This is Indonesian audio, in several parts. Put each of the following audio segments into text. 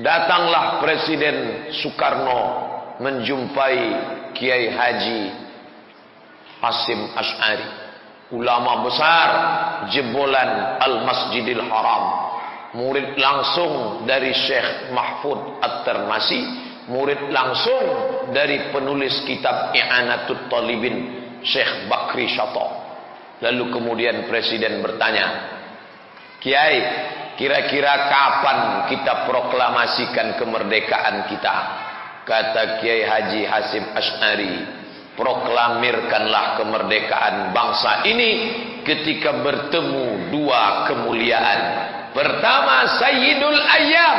Datanglah Presiden Soekarno menjumpai Kiai Haji Hasim Ash'ari. Ulama besar jebolan Al-Masjidil Haram. Murid langsung dari Syekh Mahfud At-Termasi. Murid langsung dari penulis kitab I'anatul Talibin Syekh Bakri Syato. Lalu kemudian Presiden bertanya, Kiai, kira-kira kapan kita proklamasikan kemerdekaan kita? Kata Kiai Haji Hasim Ash'ari, proklamirkanlah kemerdekaan bangsa ini ketika bertemu dua kemuliaan. Pertama, Sayyidul Ayyam,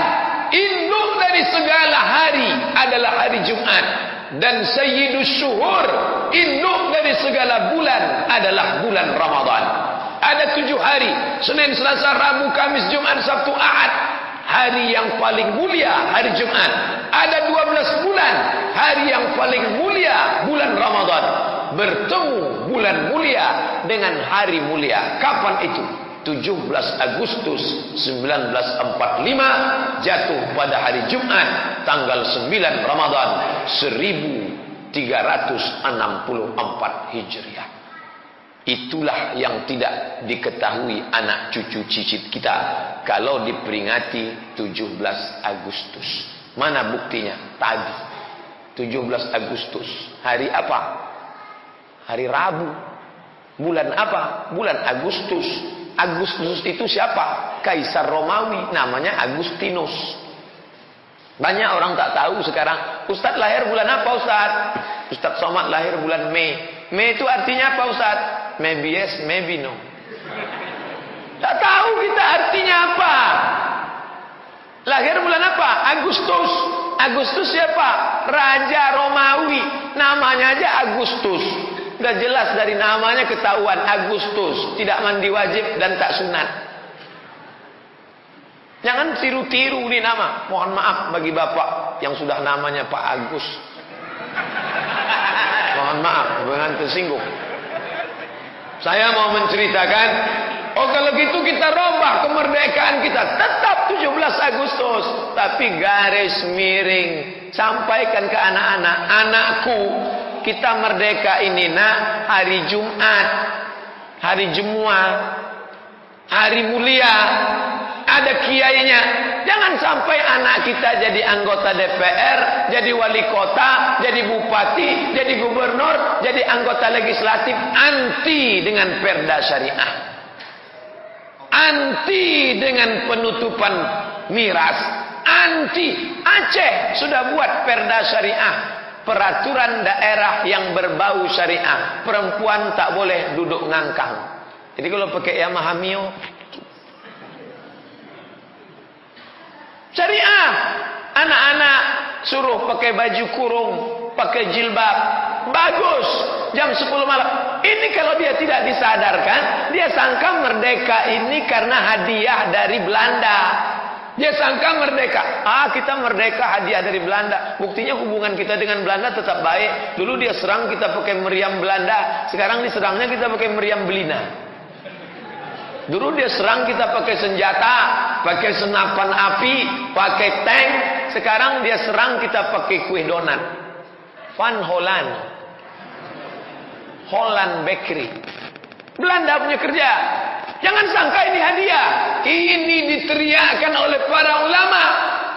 induk dari segala hari adalah hari Jumat. Dan Sayyidus Syuhur, induk dari segala bulan adalah bulan Ramadan. Ada tujuh hari. Senin, Selasa, Rabu, Kamis, Jumat, Sabtu, Ahad. Hari yang paling mulia, hari Jumat. Ada dua belas bulan. Hari yang paling mulia, bulan Ramadan. Bertemu bulan mulia dengan hari mulia. Kapan itu? 17 Agustus 1945 jatuh pada hari Jumat tanggal 9 Ramadan 1364 Hijriah. Itulah yang tidak diketahui anak cucu cicit kita kalau diperingati 17 Agustus. Mana buktinya? Tadi 17 Agustus. Hari apa? Hari Rabu. Bulan apa? Bulan Agustus. Agustus itu siapa? Kaisar Romawi namanya Agustinus. Banyak orang tak tahu sekarang. Ustadz lahir bulan apa Ustadz? Ustadz Somad lahir bulan Mei. Mei itu artinya apa Ustadz? Maybe yes, maybe no. Tak tahu kita artinya apa. Lahir bulan apa? Agustus. Agustus siapa? Raja Romawi. Namanya aja Agustus. Sudah jelas dari namanya ketahuan Agustus. Tidak mandi wajib dan tak sunat. Jangan tiru-tiru ini nama. Mohon maaf bagi bapak yang sudah namanya Pak Agus. Mohon maaf, jangan tersinggung. Saya mau menceritakan, oh kalau gitu kita rombak kemerdekaan kita. Tetap 17 Agustus, tapi garis miring. Sampaikan ke anak-anak, anakku, kita merdeka ini nak hari Jumat, hari Jumat, hari mulia, ada kiainya. Jangan sampai anak kita jadi anggota DPR, jadi wali kota, jadi bupati, jadi gubernur, jadi anggota legislatif anti dengan perda syariah. Anti dengan penutupan miras. Anti. Aceh sudah buat perda syariah. Peraturan daerah yang berbau syariah. Perempuan tak boleh duduk ngangkang. Jadi kalau pakai Yamaha Mio, Syariah. Anak-anak suruh pakai baju kurung, pakai jilbab. Bagus. Jam 10 malam. Ini kalau dia tidak disadarkan, dia sangka merdeka ini karena hadiah dari Belanda. Dia sangka merdeka. Ah, kita merdeka hadiah dari Belanda. Buktinya hubungan kita dengan Belanda tetap baik. Dulu dia serang kita pakai meriam Belanda. Sekarang diserangnya kita pakai meriam Belina. Dulu dia serang kita pakai senjata, pakai senapan api, pakai tank. Sekarang dia serang kita pakai kue donat. Van Holland. Holland Bakery. Belanda punya kerja. Jangan sangka ini hadiah. Ini diteriakkan oleh para ulama.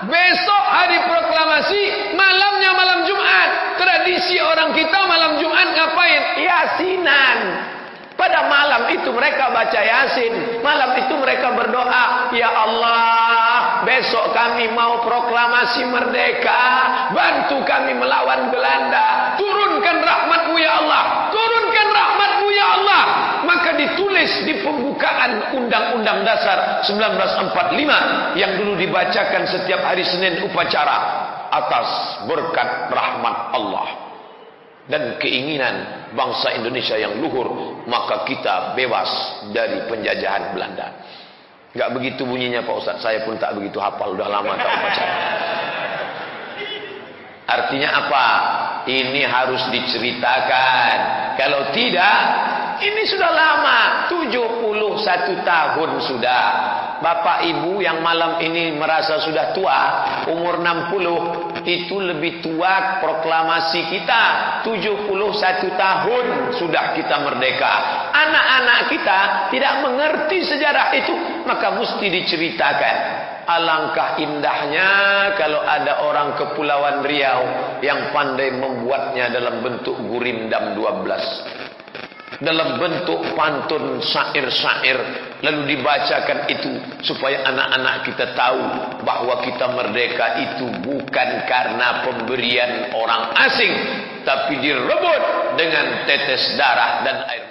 Besok hari proklamasi, malamnya malam Jumat. Tradisi orang kita malam Jumat ngapain? Yasinan. Pada malam itu mereka baca Yasin. Malam itu mereka berdoa, "Ya Allah, besok kami mau proklamasi merdeka. Bantu kami melawan Belanda. Turunkan rahmat-Mu ya Allah. Turunkan rahmat-Mu ya Allah." Maka ditulis di pembukaan Undang-Undang Dasar 1945 yang dulu dibacakan setiap hari Senin upacara atas berkat rahmat Allah dan keinginan bangsa Indonesia yang luhur maka kita bebas dari penjajahan Belanda. Gak begitu bunyinya Pak Ustaz. Saya pun tak begitu hafal udah lama tak upacara artinya apa? Ini harus diceritakan. Kalau tidak ini sudah lama 71 tahun sudah bapak ibu yang malam ini merasa sudah tua, umur 60, itu lebih tua proklamasi kita. 71 tahun sudah kita merdeka. Anak-anak kita tidak mengerti sejarah itu, maka mesti diceritakan. Alangkah indahnya kalau ada orang kepulauan Riau yang pandai membuatnya dalam bentuk gurindam 12 dalam bentuk pantun syair-syair. Lalu dibacakan itu supaya anak-anak kita tahu bahwa kita merdeka itu bukan karena pemberian orang asing tapi direbut dengan tetes darah dan air